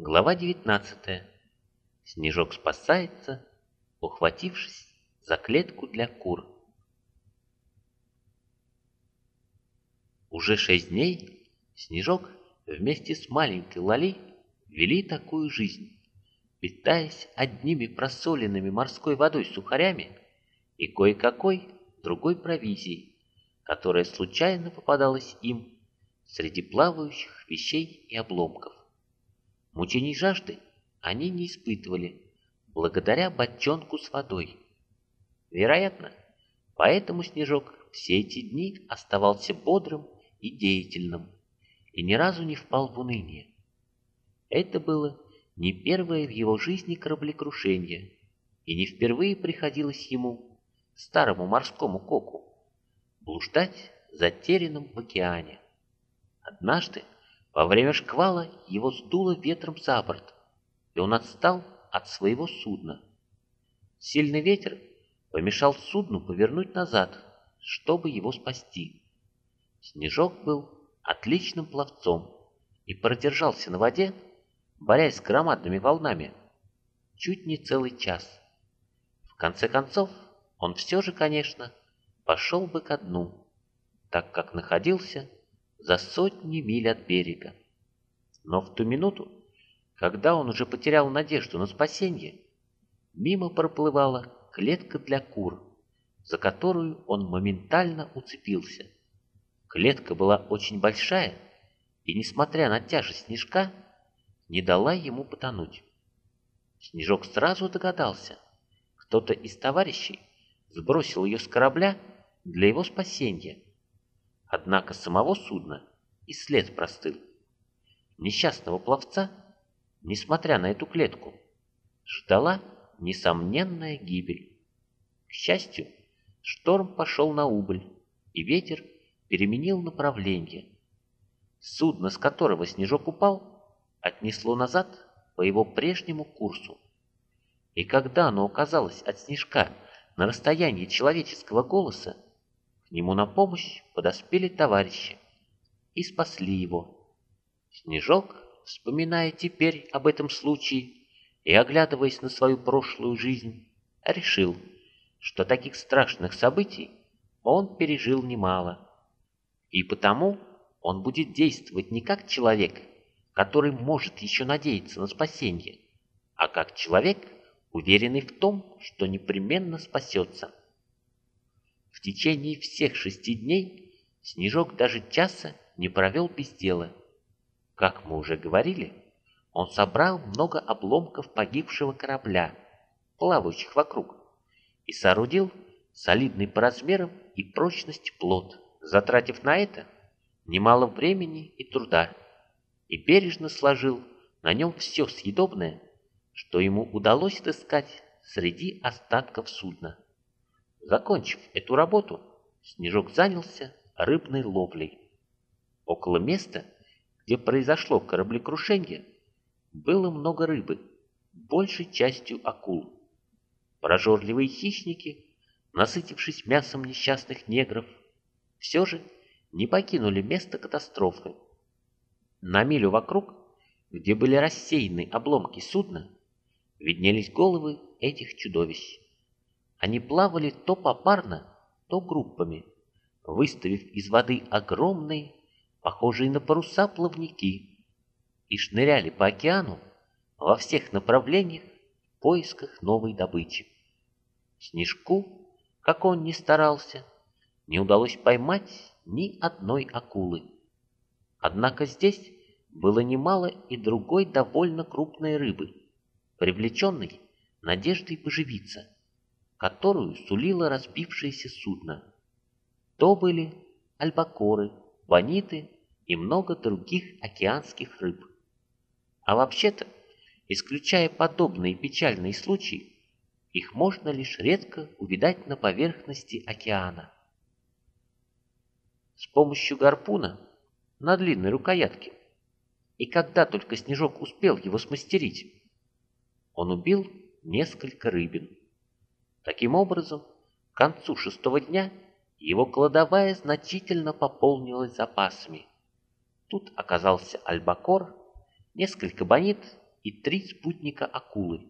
Глава 19. Снежок спасается, ухватившись за клетку для кур. Уже шесть дней Снежок вместе с маленькой Лали вели такую жизнь, питаясь одними просоленными морской водой сухарями и кое-какой другой провизией, которая случайно попадалась им среди плавающих вещей и обломков. Мучений жажды они не испытывали, благодаря бочонку с водой. Вероятно, поэтому Снежок все эти дни оставался бодрым и деятельным, и ни разу не впал в уныние. Это было не первое в его жизни кораблекрушение, и не впервые приходилось ему, старому морскому коку, блуждать затерянным в океане. Однажды, во время шквала, его сдуло ветром за борт, и он отстал от своего судна. Сильный ветер помешал судну повернуть назад, чтобы его спасти. Снежок был отличным пловцом и продержался на воде, борясь с громадными волнами, чуть не целый час. В конце концов, он все же, конечно, пошел бы ко дну, так как находился за сотни миль от берега. Но в ту минуту, когда он уже потерял надежду на спасение, мимо проплывала клетка для кур, за которую он моментально уцепился. Клетка была очень большая, и, несмотря на тяжесть снежка, не дала ему потонуть. Снежок сразу догадался, кто-то из товарищей сбросил ее с корабля для его спасения. Однако самого судна и след простыл. Несчастного пловца, несмотря на эту клетку, ждала несомненная гибель. К счастью, шторм пошел на убыль, и ветер переменил направление. Судно, с которого снежок упал, отнесло назад по его прежнему курсу. И когда оно оказалось от снежка на расстоянии человеческого голоса, нему на помощь подоспели товарищи и спасли его. Снежок, вспоминая теперь об этом случае и оглядываясь на свою прошлую жизнь, решил, что таких страшных событий он пережил немало. И потому он будет действовать не как человек, который может еще надеяться на спасение, а как человек, уверенный в том, что непременно спасется. В течение всех шести дней Снежок даже часа не провел без дела. Как мы уже говорили, он собрал много обломков погибшего корабля, плавающих вокруг, и соорудил солидный по размерам и прочности плод, затратив на это немало времени и труда, и бережно сложил на нем все съедобное, что ему удалось отыскать среди остатков судна. Закончив эту работу, Снежок занялся рыбной ловлей. Около места, где произошло кораблекрушение, было много рыбы, большей частью акул. Прожорливые хищники, насытившись мясом несчастных негров, все же не покинули место катастрофы. На милю вокруг, где были рассеяны обломки судна, виднелись головы этих чудовищ. Они плавали то попарно, то группами, выставив из воды огромные, похожие на паруса плавники, и шныряли по океану во всех направлениях в поисках новой добычи. Снежку, как он ни старался, не удалось поймать ни одной акулы. Однако здесь было немало и другой довольно крупной рыбы, привлеченной надеждой поживиться, которую сулило разбившееся судно. То были альбакоры, ваниты и много других океанских рыб. А вообще-то, исключая подобные печальные случаи, их можно лишь редко увидать на поверхности океана. С помощью гарпуна на длинной рукоятке, и когда только Снежок успел его смастерить, он убил несколько рыбин. Таким образом, к концу шестого дня его кладовая значительно пополнилась запасами. Тут оказался альбакор, несколько бонит и три спутника акулы,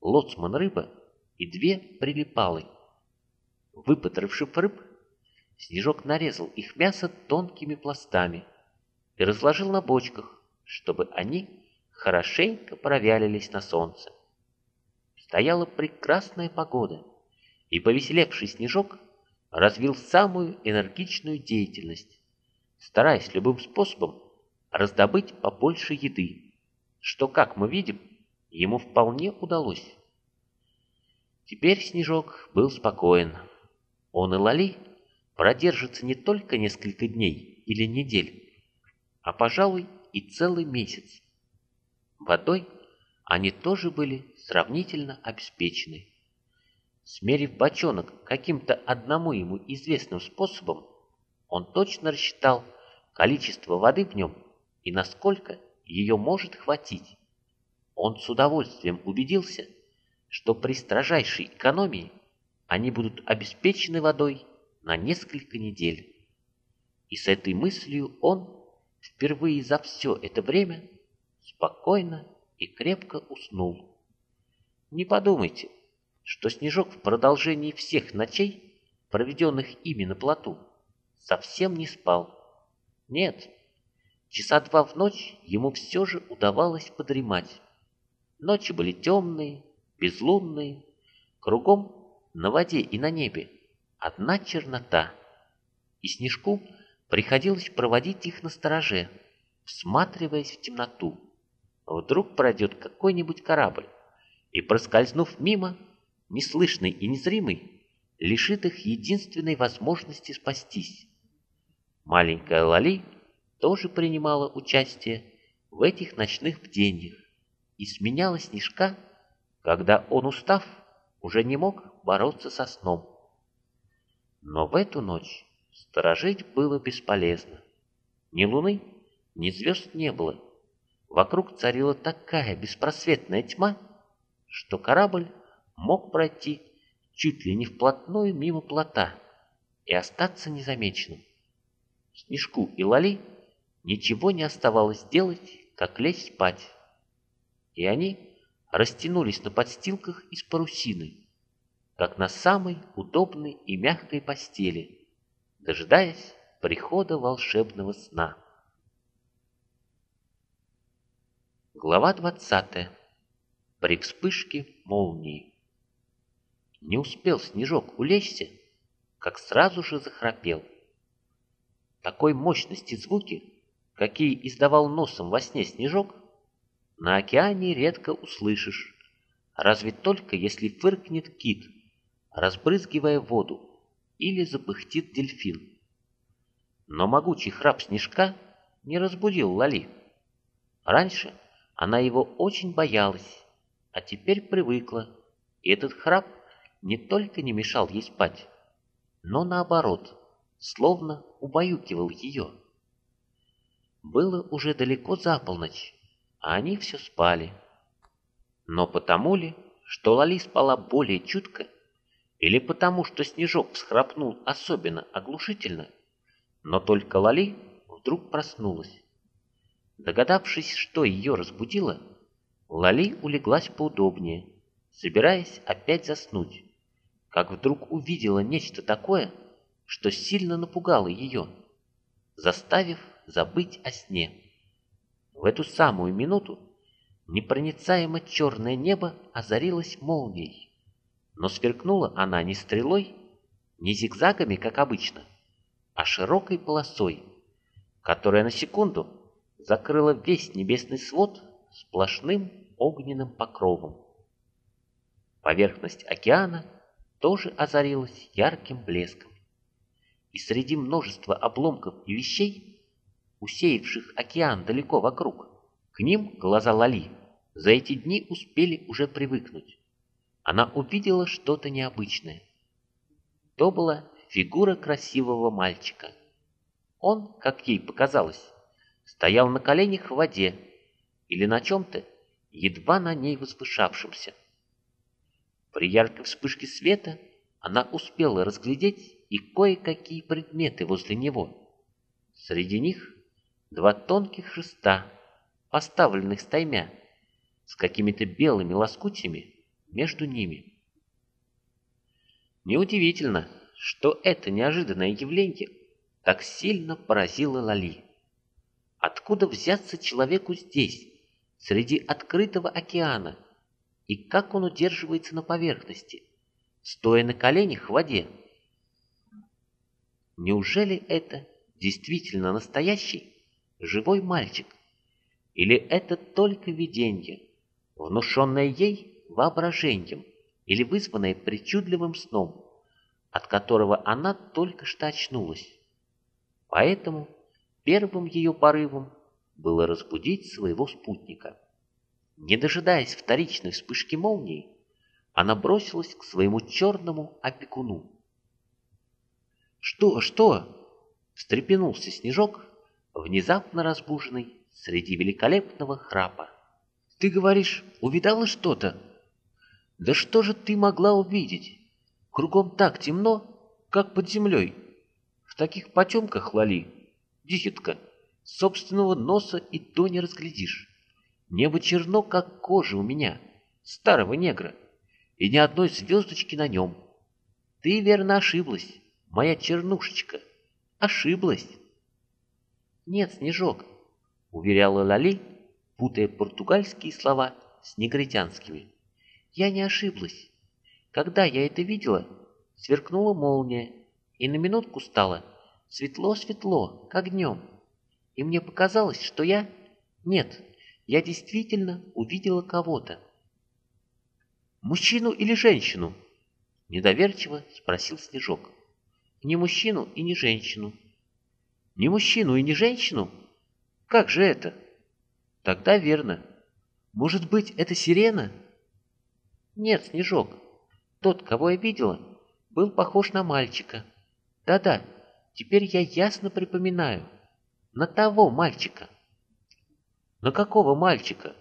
лоцман рыба и две прилипалы. Выпотрошив рыб, Снежок нарезал их мясо тонкими пластами и разложил на бочках, чтобы они хорошенько провялились на солнце. Стояла прекрасная погода, и повеселевший Снежок развил самую энергичную деятельность, стараясь любым способом раздобыть побольше еды, что, как мы видим, ему вполне удалось. Теперь Снежок был спокоен. Он и Лали продержатся не только несколько дней или недель, а, пожалуй, и целый месяц. Водой они тоже были сравнительно обеспечены. Смерив бочонок каким-то одному ему известным способом, он точно рассчитал количество воды в нем и насколько ее может хватить. Он с удовольствием убедился, что при строжайшей экономии они будут обеспечены водой на несколько недель. И с этой мыслью он впервые за все это время спокойно и крепко уснул. Не подумайте, что Снежок в продолжении всех ночей, проведенных ими на плоту, совсем не спал. Нет, часа два в ночь ему все же удавалось подремать. Ночи были темные, безлунные, кругом на воде и на небе одна чернота, и Снежку приходилось проводить их на стороже, всматриваясь в темноту. Вдруг пройдет какой-нибудь корабль, и, проскользнув мимо, неслышный и незримый, лишит их единственной возможности спастись. Маленькая Лали тоже принимала участие в этих ночных бдениях и сменяла Снежка, когда он, устав, уже не мог бороться со сном. Но в эту ночь сторожить было бесполезно. Ни луны, ни звезд не было. Вокруг царила такая беспросветная тьма, что корабль мог пройти чуть ли не вплотную мимо плота и остаться незамеченным. Снежку и Лали ничего не оставалось делать, как лечь спать. И они растянулись на подстилках из парусины, как на самой удобной и мягкой постели, дожидаясь прихода волшебного сна. Глава 20. При вспышке молнии. Не успел Снежок улечься, как сразу же захрапел. Такой мощности звуки, какие издавал носом во сне Снежок, на океане редко услышишь, разве только если фыркнет кит – разбрызгивая воду, или запыхтит дельфин. Но могучий храп снежка не разбудил Лали. Раньше она его очень боялась, а теперь привыкла, и этот храп не только не мешал ей спать, но наоборот, словно убаюкивал ее. Было уже далеко за полночь, а они все спали. Но потому ли, что Лали спала более чутко, или потому, что Снежок всхрапнул особенно оглушительно, но только Лали вдруг проснулась. Догадавшись, что ее разбудило, Лали улеглась поудобнее, собираясь опять заснуть, как вдруг увидела нечто такое, что сильно напугало ее, заставив забыть о сне. В эту самую минуту непроницаемо черное небо озарилось молнией. Но сверкнула она не стрелой, не зигзагами, как обычно, а широкой полосой, которая на секунду закрыла весь небесный свод сплошным огненным покровом. Поверхность океана тоже озарилась ярким блеском. И среди множества обломков и вещей, усеявших океан далеко вокруг, к ним глаза Лали за эти дни успели уже привыкнуть она увидела что-то необычное. То была фигура красивого мальчика. Он, как ей показалось, стоял на коленях в воде или на чем-то, едва на ней возвышавшемся. При яркой вспышке света она успела разглядеть и кое-какие предметы возле него. Среди них два тонких шеста, поставленных стаймя, с какими-то белыми лоскутями между ними. Неудивительно, что это неожиданное явление так сильно поразило Лали. Откуда взяться человеку здесь, среди открытого океана, и как он удерживается на поверхности, стоя на коленях в воде? Неужели это действительно настоящий, живой мальчик? Или это только видение, внушенное ей воображением или вызванное причудливым сном, от которого она только что очнулась? Поэтому первым ее порывом было разбудить своего спутника. Не дожидаясь вторичной вспышки молнии, она бросилась к своему черному опекуну. «Что, что?» — встрепенулся Снежок, внезапно разбуженный среди великолепного храпа. «Ты говоришь, увидала что-то?» «Да что же ты могла увидеть? Кругом так темно, как под землей. В таких потемках, Лали, дитятка, собственного носа и то не разглядишь. Небо черно, как кожа у меня, старого негра, и ни одной звездочки на нем. Ты верно ошиблась, моя чернушечка, ошиблась. Нет, Снежок, уверяла Лали, путая португальские слова с негритянскими. Я не ошиблась. Когда я это видела, сверкнула молния, и на минутку стало светло-светло, как днем. И мне показалось, что я... Нет, я действительно увидела кого-то. «Мужчину или женщину?» Недоверчиво спросил Снежок. «Не мужчину и не женщину». «Не мужчину и не женщину? Как же это?» «Тогда верно. Может быть, это сирена?» «Нет, Снежок. Тот, кого я видела, был похож на мальчика. Да-да, теперь я ясно припоминаю. На того мальчика». «На какого мальчика?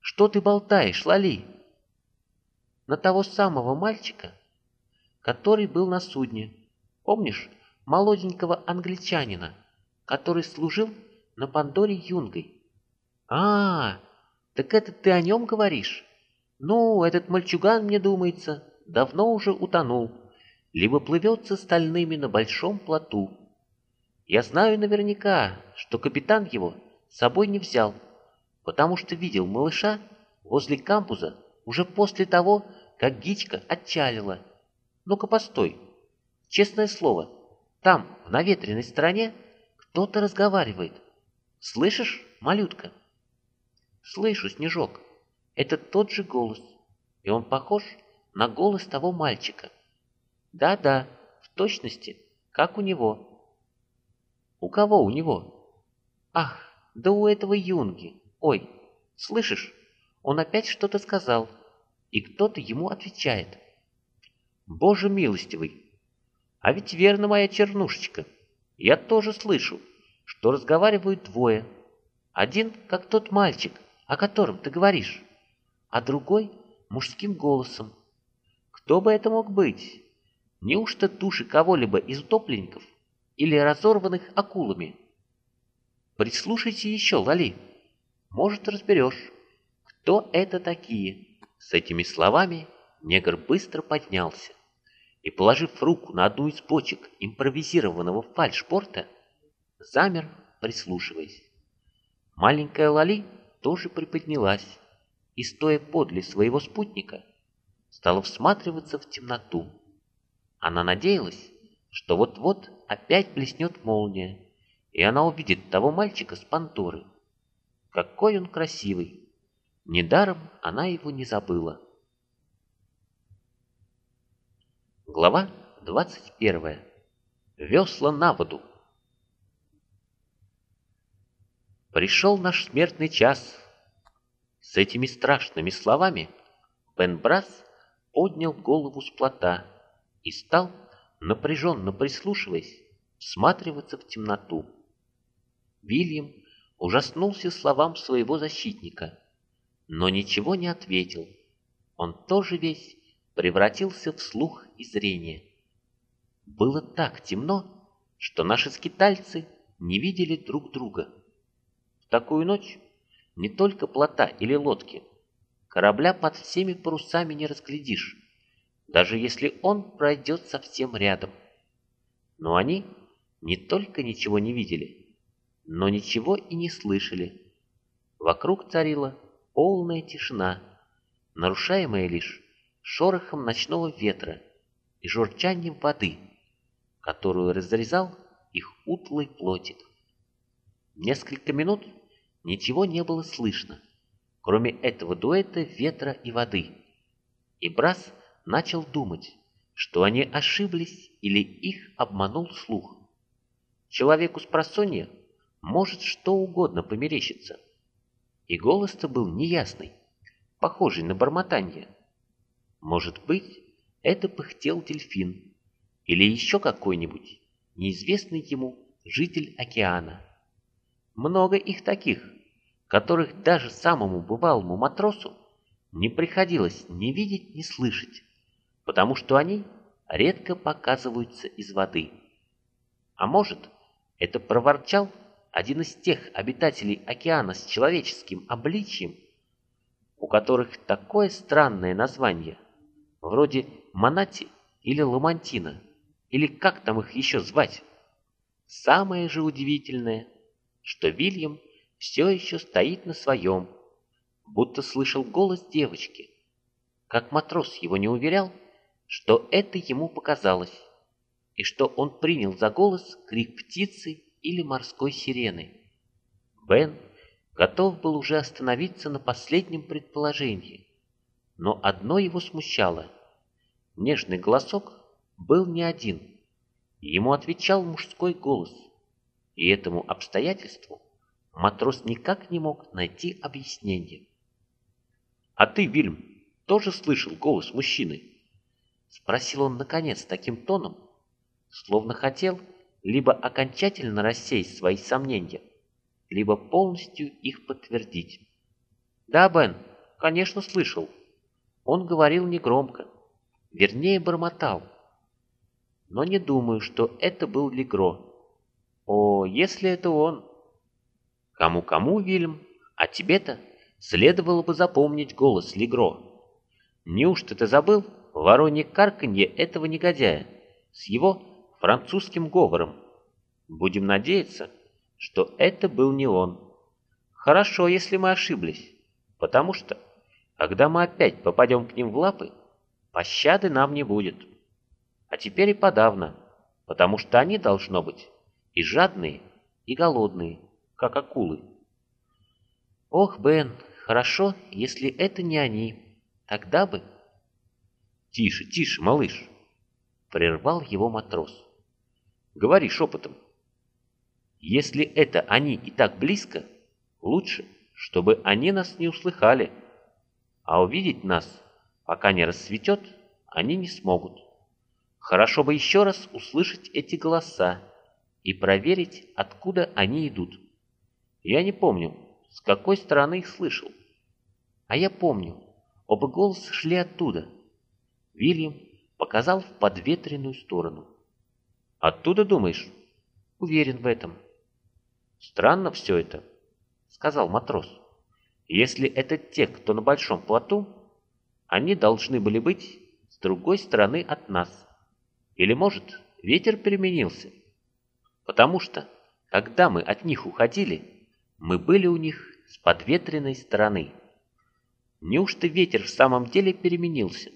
Что ты болтаешь, Лали?» «На того самого мальчика, который был на судне. Помнишь, молоденького англичанина, который служил на Пандоре юнгой?» «А, так это ты о нем говоришь? Ну, этот мальчуган, мне думается, давно уже утонул, либо плывет со стальными на большом плоту. Я знаю наверняка, что капитан его с собой не взял, потому что видел малыша возле кампуса уже после того, как Гичка отчалила. Ну-ка, постой. Честное слово, там, в наветренной стороне, кто-то разговаривает. Слышишь, малютка? Слышу, Снежок. Это тот же голос, и он похож на голос того мальчика. Да-да, в точности, как у него. У кого у него? Ах, да у этого юнги. Ой, слышишь, он опять что-то сказал, и кто-то ему отвечает. Боже милостивый, а ведь верно моя чернушечка. Я тоже слышу, что разговаривают двое. Один, как тот мальчик, о котором ты говоришь, а другой мужским голосом. Кто бы это мог быть? Неужто туши кого-либо из утопленников или разорванных акулами? Прислушайте еще, Лали. Может, разберешь, кто это такие. С этими словами негр быстро поднялся и, положив руку на одну из бочек импровизированного фальшпорта, замер, прислушиваясь. Маленькая Лали тоже приподнялась и, стоя подле своего спутника, стала всматриваться в темноту. Она надеялась, что вот-вот опять блеснет молния, и она увидит того мальчика с панторы. Какой он красивый! Недаром она его не забыла. Глава 21. Весла на воду. Пришел наш смертный час. С этими страшными словами Бен Брас поднял голову с плота и стал, напряженно прислушиваясь, всматриваться в темноту. Вильям ужаснулся словам своего защитника, но ничего не ответил. Он тоже весь превратился в слух и зрение. Было так темно, что наши скитальцы не видели друг друга. В такую ночь не только плота или лодки, корабля под всеми парусами не разглядишь, даже если он пройдет совсем рядом. Но они не только ничего не видели, но ничего и не слышали. Вокруг царила полная тишина, нарушаемая лишь шорохом ночного ветра и журчанием воды, которую разрезал их утлый плотик. Несколько минут ничего не было слышно, кроме этого дуэта ветра и воды. И Брас начал думать, что они ошиблись или их обманул слух. Человеку с просонья может что угодно померещиться. И голос-то был неясный, похожий на бормотание. Может быть, это пыхтел дельфин или еще какой-нибудь неизвестный ему житель океана. Много их таких, которых даже самому бывалому матросу не приходилось ни видеть, ни слышать, потому что они редко показываются из воды. А может, это проворчал один из тех обитателей океана с человеческим обличием, у которых такое странное название, вроде Монати или Ламантина, или как там их еще звать. Самое же удивительное, что Вильям все еще стоит на своем, будто слышал голос девочки, как матрос его не уверял, что это ему показалось, и что он принял за голос крик птицы или морской сирены. Бен готов был уже остановиться на последнем предположении, но одно его смущало. Нежный голосок был не один, ему отвечал мужской голос, и этому обстоятельству Матрос никак не мог найти объяснение. «А ты, Вильм, тоже слышал голос мужчины?» Спросил он наконец таким тоном, словно хотел либо окончательно рассеять свои сомнения, либо полностью их подтвердить. «Да, Бен, конечно, слышал. Он говорил негромко, вернее, бормотал. Но не думаю, что это был Легро. О, если это он!» Кому-кому, Вильям, а тебе-то следовало бы запомнить голос Легро. Неужто ты забыл воронье карканье этого негодяя с его французским говором? Будем надеяться, что это был не он. Хорошо, если мы ошиблись, потому что, когда мы опять попадем к ним в лапы, пощады нам не будет. А теперь и подавно, потому что они, должно быть, и жадные, и голодные как акулы. Ох, Бен, хорошо, если это не они. Тогда бы... Тише, тише, малыш, прервал его матрос. Говори шепотом. Если это они и так близко, лучше, чтобы они нас не услыхали, а увидеть нас, пока не рассветет, они не смогут. Хорошо бы еще раз услышать эти голоса и проверить, откуда они идут. Я не помню, с какой стороны их слышал. А я помню, оба голоса шли оттуда. Вильям показал в подветренную сторону. «Оттуда, думаешь?» «Уверен в этом». «Странно все это», — сказал матрос. «Если это те, кто на большом плоту, они должны были быть с другой стороны от нас. Или, может, ветер переменился? Потому что, когда мы от них уходили, мы были у них с подветренной стороны. Неужто ветер в самом деле переменился?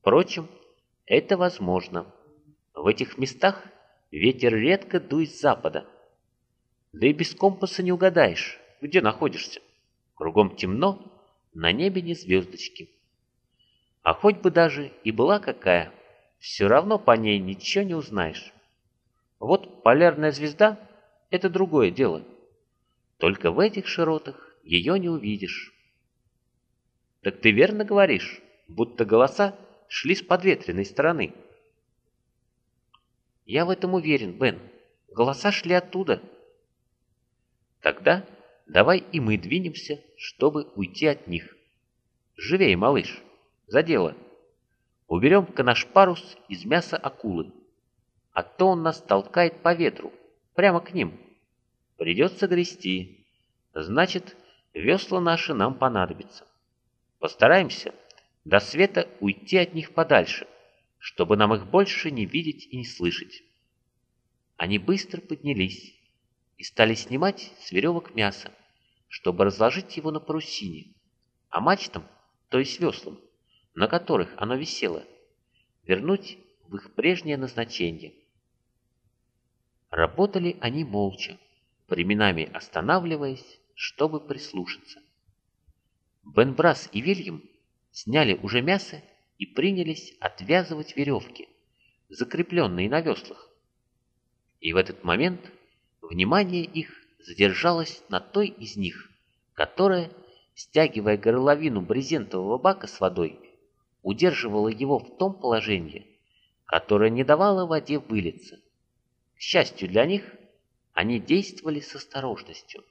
Впрочем, это возможно. В этих местах ветер редко дует с запада. Да и без компаса не угадаешь, где находишься. Кругом темно, на небе не звездочки. А хоть бы даже и была какая, все равно по ней ничего не узнаешь. Вот полярная звезда — это другое дело — только в этих широтах ее не увидишь. Так ты верно говоришь, будто голоса шли с подветренной стороны. Я в этом уверен, Бен. Голоса шли оттуда. Тогда давай и мы двинемся, чтобы уйти от них. Живей, малыш, за дело. Уберем-ка наш парус из мяса акулы, а то он нас толкает по ветру, прямо к ним. Придется грести. Значит, весла наши нам понадобятся. Постараемся до света уйти от них подальше, чтобы нам их больше не видеть и не слышать. Они быстро поднялись и стали снимать с веревок мясо, чтобы разложить его на парусине, а мачтам, то есть веслам, на которых оно висело, вернуть в их прежнее назначение. Работали они молча, временами останавливаясь, чтобы прислушаться. Бенбрас и Вильям сняли уже мясо и принялись отвязывать веревки, закрепленные на веслах. И в этот момент внимание их задержалось на той из них, которая, стягивая горловину брезентового бака с водой, удерживала его в том положении, которое не давало воде вылиться. К счастью для них, они действовали с осторожностью.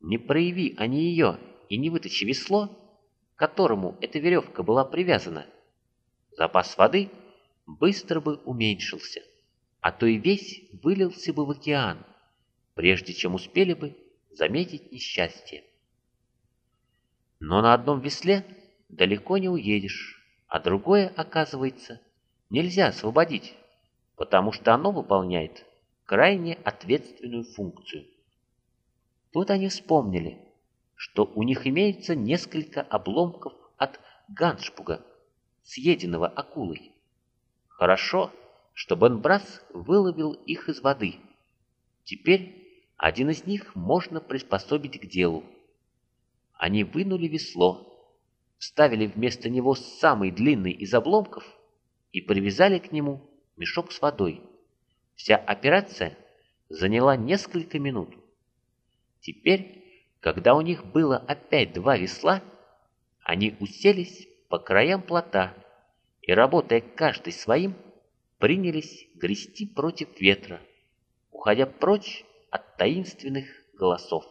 Не прояви они ее и не вытащи весло, которому эта веревка была привязана, запас воды быстро бы уменьшился, а то и весь вылился бы в океан, прежде чем успели бы заметить несчастье. Но на одном весле далеко не уедешь, а другое, оказывается, нельзя освободить, потому что оно выполняет крайне ответственную функцию. Тут они вспомнили, что у них имеется несколько обломков от ганшпуга, съеденного акулой. Хорошо, что Бенбрас выловил их из воды. Теперь один из них можно приспособить к делу. Они вынули весло, вставили вместо него самый длинный из обломков и привязали к нему мешок с водой. Вся операция заняла несколько минут. Теперь, когда у них было опять два весла, они уселись по краям плота и, работая каждый своим, принялись грести против ветра, уходя прочь от таинственных голосов.